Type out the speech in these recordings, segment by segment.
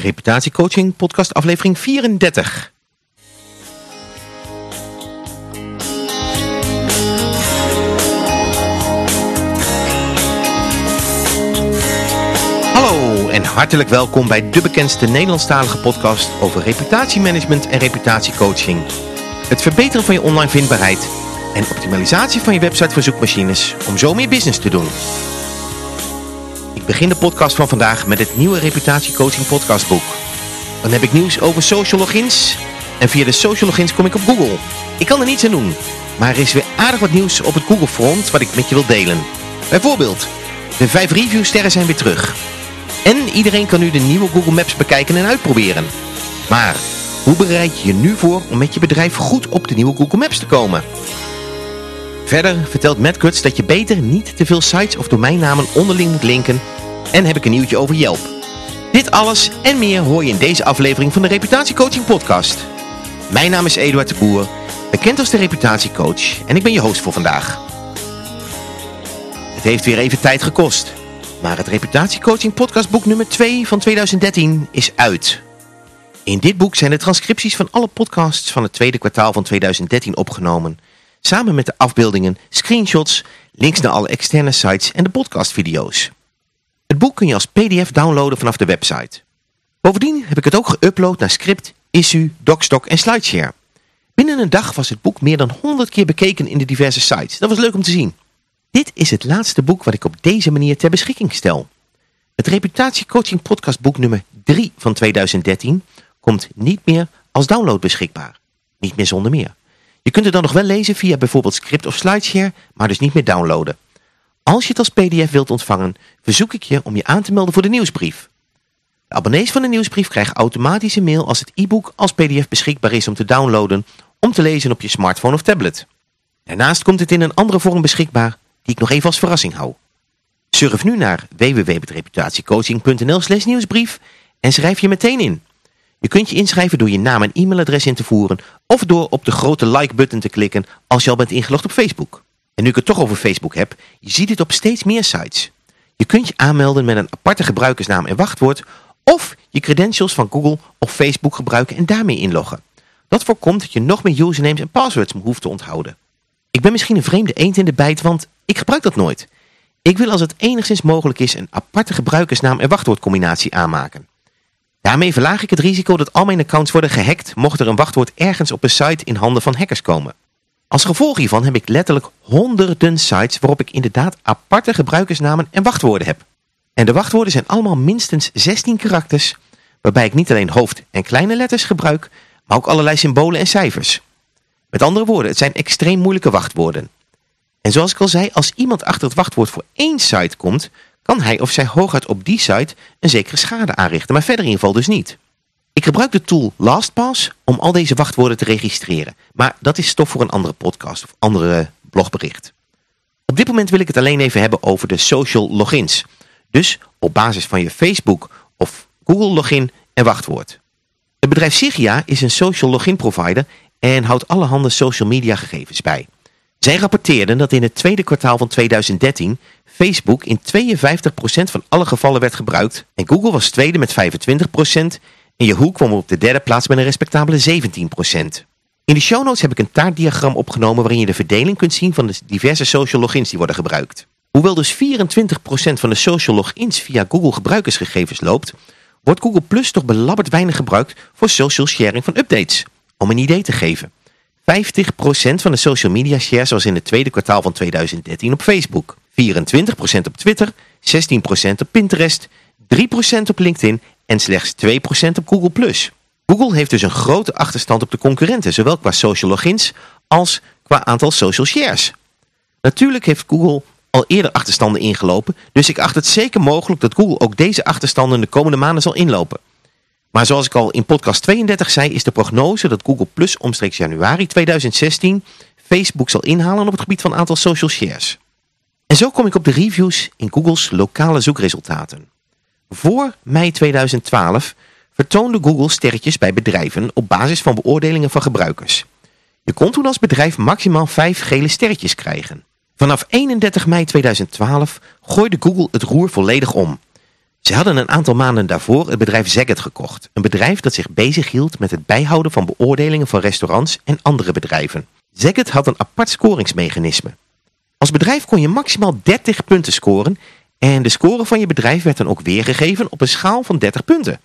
Reputatiecoaching podcast aflevering 34. Hallo en hartelijk welkom bij de bekendste Nederlandstalige podcast over reputatiemanagement en reputatiecoaching. Het verbeteren van je online vindbaarheid en optimalisatie van je website voor zoekmachines om zo meer business te doen. Begin de podcast van vandaag met het nieuwe reputatiecoaching podcastboek. Dan heb ik nieuws over social logins en via de social logins kom ik op Google. Ik kan er niets aan doen, maar er is weer aardig wat nieuws op het Google front wat ik met je wil delen. Bijvoorbeeld, de 5 reviewsterren zijn weer terug. En iedereen kan nu de nieuwe Google Maps bekijken en uitproberen. Maar hoe bereid je je nu voor om met je bedrijf goed op de nieuwe Google Maps te komen? Verder vertelt Matt dat je beter niet te veel sites of domeinnamen onderling moet linken en heb ik een nieuwtje over Yelp. Dit alles en meer hoor je in deze aflevering van de Reputatiecoaching podcast. Mijn naam is Eduard de Boer, bekend als de Reputatiecoach en ik ben je host voor vandaag. Het heeft weer even tijd gekost, maar het Reputatiecoaching podcastboek nummer 2 van 2013 is uit. In dit boek zijn de transcripties van alle podcasts van het tweede kwartaal van 2013 opgenomen samen met de afbeeldingen, screenshots, links naar alle externe sites en de podcastvideo's. Het boek kun je als pdf downloaden vanaf de website. Bovendien heb ik het ook geüpload naar Script, Issue, DocStock en SlideShare. Binnen een dag was het boek meer dan 100 keer bekeken in de diverse sites. Dat was leuk om te zien. Dit is het laatste boek wat ik op deze manier ter beschikking stel. Het reputatiecoaching podcastboek nummer 3 van 2013 komt niet meer als download beschikbaar. Niet meer zonder meer. Je kunt het dan nog wel lezen via bijvoorbeeld Script of SlideShare, maar dus niet meer downloaden. Als je het als pdf wilt ontvangen, verzoek ik je om je aan te melden voor de nieuwsbrief. De abonnees van de nieuwsbrief krijgen automatisch een mail als het e-book als pdf beschikbaar is om te downloaden, om te lezen op je smartphone of tablet. Daarnaast komt het in een andere vorm beschikbaar, die ik nog even als verrassing hou. Surf nu naar www.reputatiecoaching.nl slash nieuwsbrief en schrijf je meteen in. Je kunt je inschrijven door je naam en e-mailadres in te voeren of door op de grote like-button te klikken als je al bent ingelogd op Facebook. En nu ik het toch over Facebook heb, je ziet het op steeds meer sites. Je kunt je aanmelden met een aparte gebruikersnaam en wachtwoord of je credentials van Google of Facebook gebruiken en daarmee inloggen. Dat voorkomt dat je nog meer usernames en passwords hoeft te onthouden. Ik ben misschien een vreemde eend in de bijt, want ik gebruik dat nooit. Ik wil als het enigszins mogelijk is een aparte gebruikersnaam en wachtwoordcombinatie aanmaken. Daarmee verlaag ik het risico dat al mijn accounts worden gehackt mocht er een wachtwoord ergens op een site in handen van hackers komen. Als gevolg hiervan heb ik letterlijk honderden sites waarop ik inderdaad aparte gebruikersnamen en wachtwoorden heb. En de wachtwoorden zijn allemaal minstens 16 karakters, waarbij ik niet alleen hoofd- en kleine letters gebruik, maar ook allerlei symbolen en cijfers. Met andere woorden, het zijn extreem moeilijke wachtwoorden. En zoals ik al zei, als iemand achter het wachtwoord voor één site komt, kan hij of zij hooguit op die site een zekere schade aanrichten, maar verder in ieder geval dus niet. Ik gebruik de tool LastPass om al deze wachtwoorden te registreren, maar dat is stof voor een andere podcast of andere blogbericht. Op dit moment wil ik het alleen even hebben over de social logins. Dus op basis van je Facebook of Google login en wachtwoord. Het bedrijf Sigia is een social login provider en houdt allerhande social media gegevens bij. Zij rapporteerden dat in het tweede kwartaal van 2013 Facebook in 52% van alle gevallen werd gebruikt en Google was tweede met 25% en Yahoo kwam op de derde plaats met een respectabele 17%. In de show notes heb ik een taartdiagram opgenomen waarin je de verdeling kunt zien van de diverse social logins die worden gebruikt. Hoewel dus 24% van de social logins via Google gebruikersgegevens loopt, wordt Google Plus toch belabberd weinig gebruikt voor social sharing van updates. Om een idee te geven. 50% van de social media shares was in het tweede kwartaal van 2013 op Facebook. 24% op Twitter, 16% op Pinterest, 3% op LinkedIn en slechts 2% op Google+. Google heeft dus een grote achterstand op de concurrenten, zowel qua social logins als qua aantal social shares. Natuurlijk heeft Google al eerder achterstanden ingelopen, dus ik acht het zeker mogelijk dat Google ook deze achterstanden de komende maanden zal inlopen. Maar zoals ik al in podcast 32 zei, is de prognose dat Google Plus omstreeks januari 2016 Facebook zal inhalen op het gebied van aantal social shares. En zo kom ik op de reviews in Googles lokale zoekresultaten. Voor mei 2012 vertoonde Google sterretjes bij bedrijven op basis van beoordelingen van gebruikers. Je kon toen als bedrijf maximaal 5 gele sterretjes krijgen. Vanaf 31 mei 2012 gooide Google het roer volledig om. Ze hadden een aantal maanden daarvoor het bedrijf Zagat gekocht. Een bedrijf dat zich bezighield met het bijhouden van beoordelingen van restaurants en andere bedrijven. Zagat had een apart scoringsmechanisme. Als bedrijf kon je maximaal 30 punten scoren en de score van je bedrijf werd dan ook weergegeven op een schaal van 30 punten.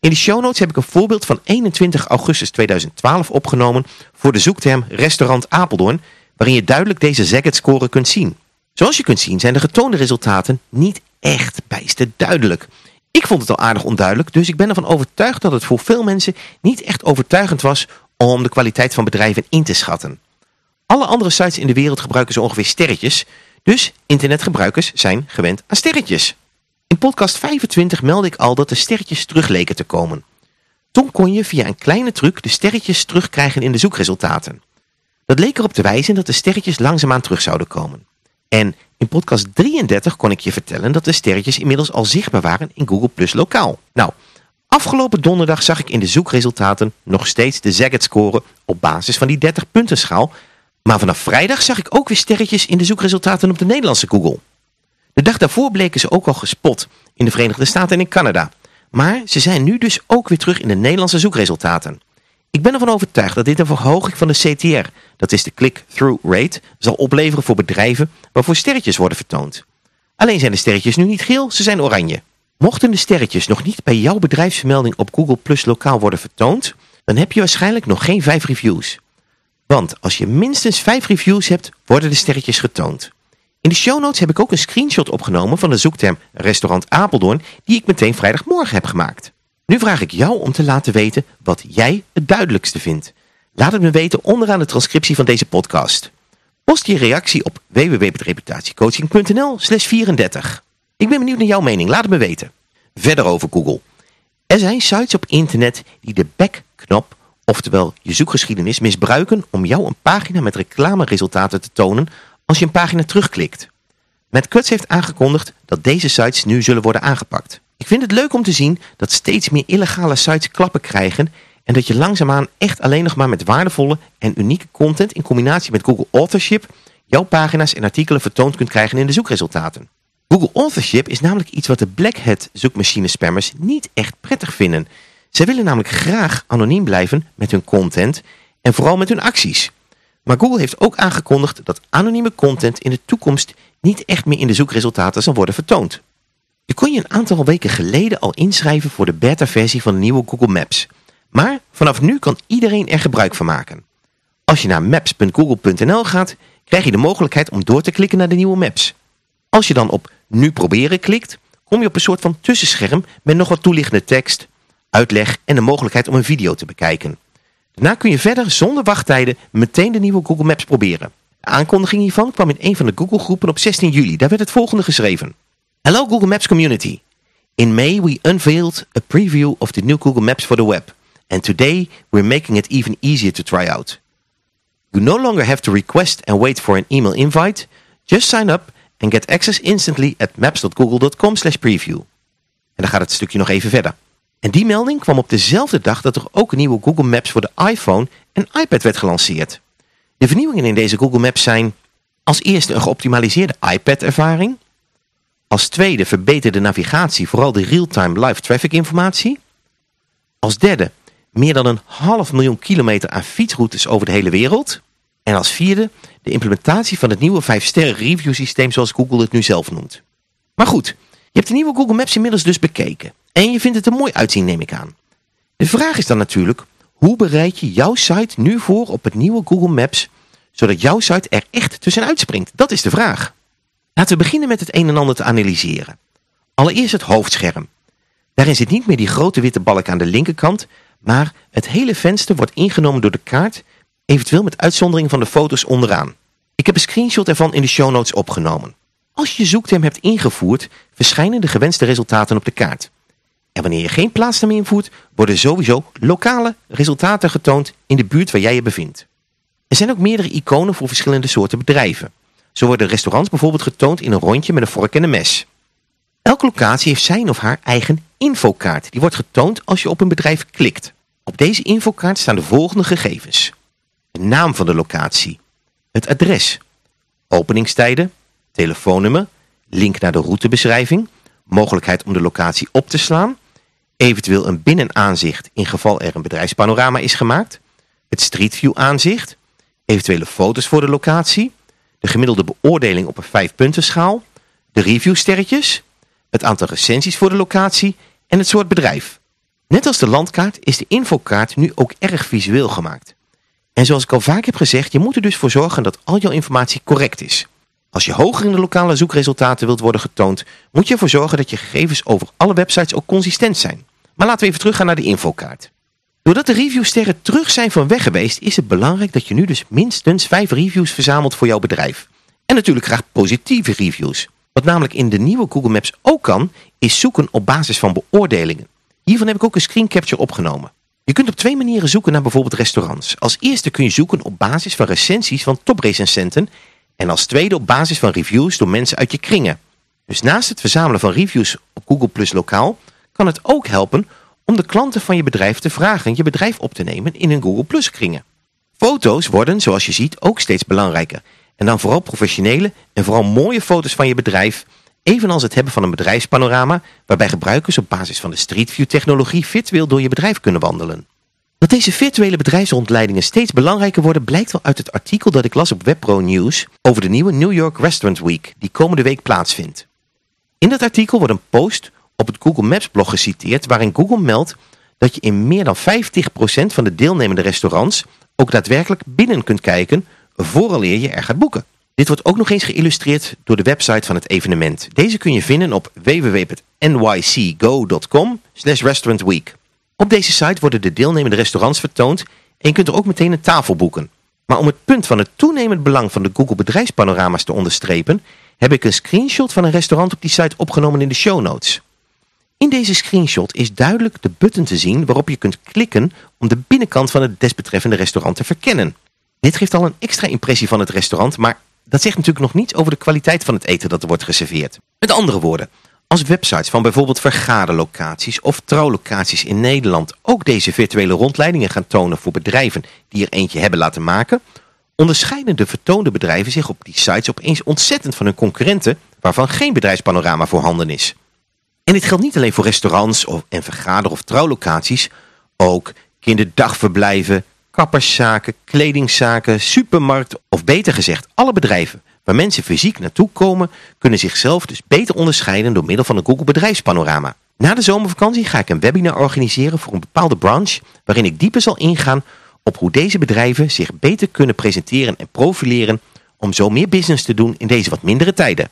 In de show notes heb ik een voorbeeld van 21 augustus 2012 opgenomen voor de zoekterm restaurant Apeldoorn, waarin je duidelijk deze Zagat score kunt zien. Zoals je kunt zien zijn de getoonde resultaten niet echt bijster duidelijk. Ik vond het al aardig onduidelijk, dus ik ben ervan overtuigd dat het voor veel mensen niet echt overtuigend was om de kwaliteit van bedrijven in te schatten. Alle andere sites in de wereld gebruiken zo ongeveer sterretjes, dus internetgebruikers zijn gewend aan sterretjes. In podcast 25 meldde ik al dat de sterretjes terug leken te komen. Toen kon je via een kleine truc de sterretjes terugkrijgen in de zoekresultaten. Dat leek erop te wijzen dat de sterretjes langzaamaan terug zouden komen. En in podcast 33 kon ik je vertellen dat de sterretjes inmiddels al zichtbaar waren in Google Plus lokaal. Nou, afgelopen donderdag zag ik in de zoekresultaten nog steeds de Zagat score op basis van die 30 punten schaal. Maar vanaf vrijdag zag ik ook weer sterretjes in de zoekresultaten op de Nederlandse Google. De dag daarvoor bleken ze ook al gespot in de Verenigde Staten en in Canada. Maar ze zijn nu dus ook weer terug in de Nederlandse zoekresultaten. Ik ben ervan overtuigd dat dit een verhoging van de CTR, dat is de click-through rate, zal opleveren voor bedrijven waarvoor sterretjes worden vertoond. Alleen zijn de sterretjes nu niet geel, ze zijn oranje. Mochten de sterretjes nog niet bij jouw bedrijfsvermelding op Google Plus lokaal worden vertoond, dan heb je waarschijnlijk nog geen 5 reviews. Want als je minstens 5 reviews hebt, worden de sterretjes getoond. In de show notes heb ik ook een screenshot opgenomen van de zoekterm restaurant Apeldoorn die ik meteen vrijdagmorgen heb gemaakt. Nu vraag ik jou om te laten weten wat jij het duidelijkste vindt. Laat het me weten onderaan de transcriptie van deze podcast. Post je reactie op www.reputatiecoaching.nl slash 34. Ik ben benieuwd naar jouw mening, laat het me weten. Verder over Google. Er zijn sites op internet die de back-knop, oftewel je zoekgeschiedenis, misbruiken om jou een pagina met reclameresultaten te tonen als je een pagina terugklikt. Matt Cutts heeft aangekondigd dat deze sites nu zullen worden aangepakt. Ik vind het leuk om te zien dat steeds meer illegale sites klappen krijgen en dat je langzaamaan echt alleen nog maar met waardevolle en unieke content in combinatie met Google Authorship jouw pagina's en artikelen vertoond kunt krijgen in de zoekresultaten. Google Authorship is namelijk iets wat de Black Hat zoekmachine spammers niet echt prettig vinden. Zij willen namelijk graag anoniem blijven met hun content en vooral met hun acties. Maar Google heeft ook aangekondigd dat anonieme content in de toekomst niet echt meer in de zoekresultaten zal worden vertoond. Je kon je een aantal weken geleden al inschrijven voor de beta-versie van de nieuwe Google Maps. Maar vanaf nu kan iedereen er gebruik van maken. Als je naar maps.google.nl gaat, krijg je de mogelijkheid om door te klikken naar de nieuwe maps. Als je dan op Nu proberen klikt, kom je op een soort van tussenscherm met nog wat toelichtende tekst, uitleg en de mogelijkheid om een video te bekijken. Daarna kun je verder zonder wachttijden meteen de nieuwe Google Maps proberen. De aankondiging hiervan kwam in een van de Google groepen op 16 juli. Daar werd het volgende geschreven. Hello Google Maps community. In May we unveiled a preview of the new Google Maps for the web. And today we're making it even easier to try out. You no longer have to request and wait for an email invite. Just sign up and get access instantly at maps.google.com slash preview. En dan gaat het stukje nog even verder. En die melding kwam op dezelfde dag dat er ook een nieuwe Google Maps voor de iPhone en iPad werd gelanceerd. De vernieuwingen in deze Google Maps zijn als eerste een geoptimaliseerde iPad-ervaring, als tweede verbeterde navigatie, vooral de real-time live traffic informatie. Als derde meer dan een half miljoen kilometer aan fietsroutes over de hele wereld. En als vierde de implementatie van het nieuwe 5-sterren review systeem zoals Google het nu zelf noemt. Maar goed, je hebt de nieuwe Google Maps inmiddels dus bekeken. En je vindt het er mooi uitzien neem ik aan. De vraag is dan natuurlijk, hoe bereid je jouw site nu voor op het nieuwe Google Maps, zodat jouw site er echt tussen uitspringt? Dat is de vraag. Laten we beginnen met het een en ander te analyseren. Allereerst het hoofdscherm. Daarin zit niet meer die grote witte balk aan de linkerkant, maar het hele venster wordt ingenomen door de kaart, eventueel met uitzondering van de foto's onderaan. Ik heb een screenshot ervan in de show notes opgenomen. Als je je zoekterm hebt ingevoerd, verschijnen de gewenste resultaten op de kaart. En wanneer je geen plaatsnaam invoert, worden sowieso lokale resultaten getoond in de buurt waar jij je bevindt. Er zijn ook meerdere iconen voor verschillende soorten bedrijven. Zo worden restaurants bijvoorbeeld getoond in een rondje met een vork en een mes. Elke locatie heeft zijn of haar eigen infokaart. Die wordt getoond als je op een bedrijf klikt. Op deze infokaart staan de volgende gegevens. De naam van de locatie, het adres, openingstijden, telefoonnummer, link naar de routebeschrijving, mogelijkheid om de locatie op te slaan, eventueel een binnenaanzicht in geval er een bedrijfspanorama is gemaakt, het Street View aanzicht, eventuele foto's voor de locatie, de gemiddelde beoordeling op een vijfpuntenschaal, de reviewsterretjes, het aantal recensies voor de locatie en het soort bedrijf. Net als de landkaart is de infokaart nu ook erg visueel gemaakt. En zoals ik al vaak heb gezegd, je moet er dus voor zorgen dat al jouw informatie correct is. Als je hoger in de lokale zoekresultaten wilt worden getoond, moet je ervoor zorgen dat je gegevens over alle websites ook consistent zijn. Maar laten we even teruggaan naar de infokaart. Doordat de reviewsterren terug zijn van weg geweest, is het belangrijk dat je nu dus minstens 5 reviews verzamelt voor jouw bedrijf. En natuurlijk graag positieve reviews. Wat namelijk in de nieuwe Google Maps ook kan, is zoeken op basis van beoordelingen. Hiervan heb ik ook een screen capture opgenomen. Je kunt op twee manieren zoeken naar bijvoorbeeld restaurants. Als eerste kun je zoeken op basis van recensies van toprecensenten en als tweede op basis van reviews door mensen uit je kringen. Dus naast het verzamelen van reviews op Google Plus lokaal kan het ook helpen om de klanten van je bedrijf te vragen je bedrijf op te nemen in hun Google Plus kringen. Foto's worden, zoals je ziet, ook steeds belangrijker. En dan vooral professionele en vooral mooie foto's van je bedrijf, evenals het hebben van een bedrijfspanorama, waarbij gebruikers op basis van de Street View technologie virtueel door je bedrijf kunnen wandelen. Dat deze virtuele bedrijfsrondleidingen steeds belangrijker worden blijkt al uit het artikel dat ik las op WebPro News over de nieuwe New York Restaurant Week die komende week plaatsvindt. In dat artikel wordt een post op het Google Maps blog geciteerd waarin Google meldt dat je in meer dan 50% van de deelnemende restaurants ook daadwerkelijk binnen kunt kijken vooraleer je er gaat boeken. Dit wordt ook nog eens geïllustreerd door de website van het evenement. Deze kun je vinden op www.nycgo.com restaurantweek. Op deze site worden de deelnemende restaurants vertoond en je kunt er ook meteen een tafel boeken. Maar om het punt van het toenemend belang van de Google bedrijfspanorama's te onderstrepen, heb ik een screenshot van een restaurant op die site opgenomen in de show notes. In deze screenshot is duidelijk de button te zien waarop je kunt klikken om de binnenkant van het desbetreffende restaurant te verkennen. Dit geeft al een extra impressie van het restaurant, maar dat zegt natuurlijk nog niets over de kwaliteit van het eten dat er wordt geserveerd. Met andere woorden, als websites van bijvoorbeeld vergaderlocaties of trouwlocaties in Nederland ook deze virtuele rondleidingen gaan tonen voor bedrijven die er eentje hebben laten maken, onderscheiden de vertoonde bedrijven zich op die sites opeens ontzettend van hun concurrenten waarvan geen bedrijfspanorama voorhanden is. En dit geldt niet alleen voor restaurants of, en vergader- of trouwlocaties, ook kinderdagverblijven, kapperszaken, kledingzaken, supermarkten of beter gezegd alle bedrijven waar mensen fysiek naartoe komen kunnen zichzelf dus beter onderscheiden door middel van een Google bedrijfspanorama. Na de zomervakantie ga ik een webinar organiseren voor een bepaalde branche waarin ik dieper zal ingaan op hoe deze bedrijven zich beter kunnen presenteren en profileren om zo meer business te doen in deze wat mindere tijden.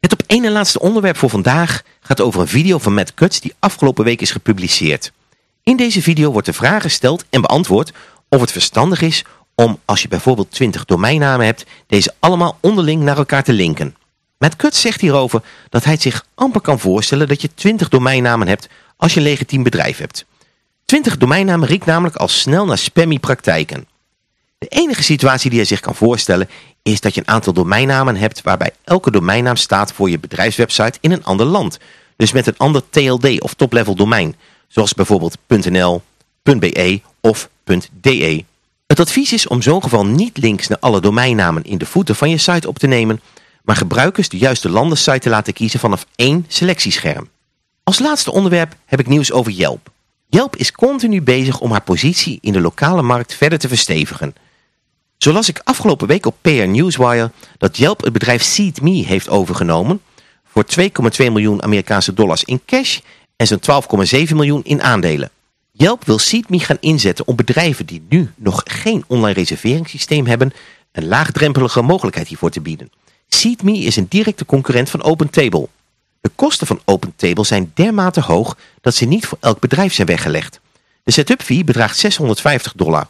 Het op één en laatste onderwerp voor vandaag gaat over een video van Matt Cutts die afgelopen week is gepubliceerd. In deze video wordt de vraag gesteld en beantwoord of het verstandig is om, als je bijvoorbeeld 20 domeinnamen hebt, deze allemaal onderling naar elkaar te linken. Matt Cutts zegt hierover dat hij het zich amper kan voorstellen dat je 20 domeinnamen hebt als je een legitiem bedrijf hebt. 20 domeinnamen riekt namelijk al snel naar spammy praktijken. De enige situatie die hij zich kan voorstellen is dat je een aantal domeinnamen hebt waarbij elke domeinnaam staat voor je bedrijfswebsite in een ander land. Dus met een ander TLD of top-level domein, zoals bijvoorbeeld .nl, .be of .de. Het advies is om zo'n geval niet links naar alle domeinnamen in de voeten van je site op te nemen, maar gebruikers de juiste landensite te laten kiezen vanaf één selectiescherm. Als laatste onderwerp heb ik nieuws over Yelp. Yelp is continu bezig om haar positie in de lokale markt verder te verstevigen. Zo las ik afgelopen week op PR Newswire dat Yelp het bedrijf SeedMe heeft overgenomen voor 2,2 miljoen Amerikaanse dollars in cash en zo'n 12,7 miljoen in aandelen. Yelp wil SeatMe gaan inzetten om bedrijven die nu nog geen online reserveringssysteem hebben een laagdrempelige mogelijkheid hiervoor te bieden. SeatMe is een directe concurrent van OpenTable. De kosten van OpenTable zijn dermate hoog dat ze niet voor elk bedrijf zijn weggelegd. De setup fee bedraagt 650 dollar.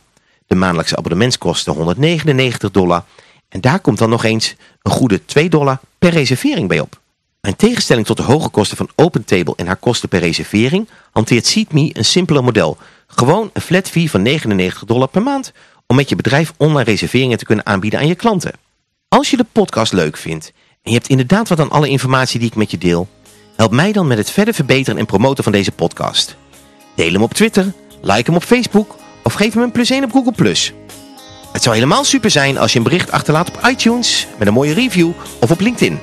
De maandelijkse abonnementskosten 199 dollar. En daar komt dan nog eens een goede 2 dollar per reservering bij op. In tegenstelling tot de hoge kosten van OpenTable en haar kosten per reservering, hanteert SeatMe een simpeler model. Gewoon een flat fee van 99 dollar per maand om met je bedrijf online reserveringen te kunnen aanbieden aan je klanten. Als je de podcast leuk vindt en je hebt inderdaad wat aan alle informatie die ik met je deel, help mij dan met het verder verbeteren en promoten van deze podcast. Deel hem op Twitter, like hem op Facebook of geef hem een plus 1 op Google+. Het zou helemaal super zijn als je een bericht achterlaat op iTunes met een mooie review of op LinkedIn.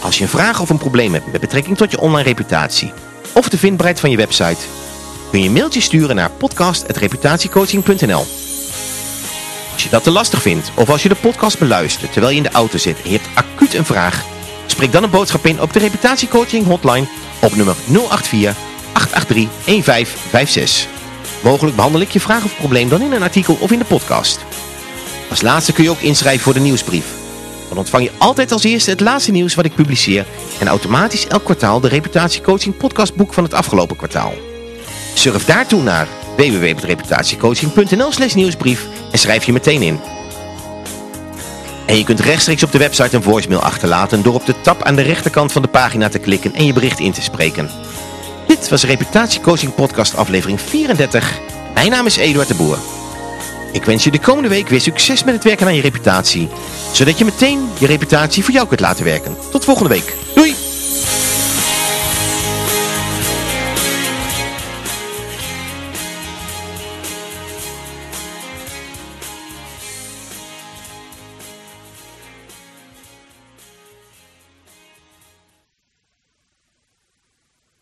Als je een vraag of een probleem hebt met betrekking tot je online reputatie of de vindbaarheid van je website, kun je een mailtje sturen naar podcast.reputatiecoaching.nl. Als je dat te lastig vindt of als je de podcast beluistert terwijl je in de auto zit en je hebt acuut een vraag, spreek dan een boodschap in op de reputatiecoaching hotline op nummer 084 883 1556. Mogelijk behandel ik je vraag of probleem dan in een artikel of in de podcast. Als laatste kun je ook inschrijven voor de nieuwsbrief. Dan ontvang je altijd als eerste het laatste nieuws wat ik publiceer en automatisch elk kwartaal de reputatiecoaching podcastboek van het afgelopen kwartaal. Surf daartoe naar www.reputatiecoaching.nl slash nieuwsbrief en schrijf je meteen in. En je kunt rechtstreeks op de website een voicemail achterlaten door op de tab aan de rechterkant van de pagina te klikken en je bericht in te spreken. Dit was Reputatiecoaching podcast aflevering 34. Mijn naam is Eduard de Boer. Ik wens je de komende week weer succes met het werken aan je reputatie. Zodat je meteen je reputatie voor jou kunt laten werken. Tot volgende week. Doei!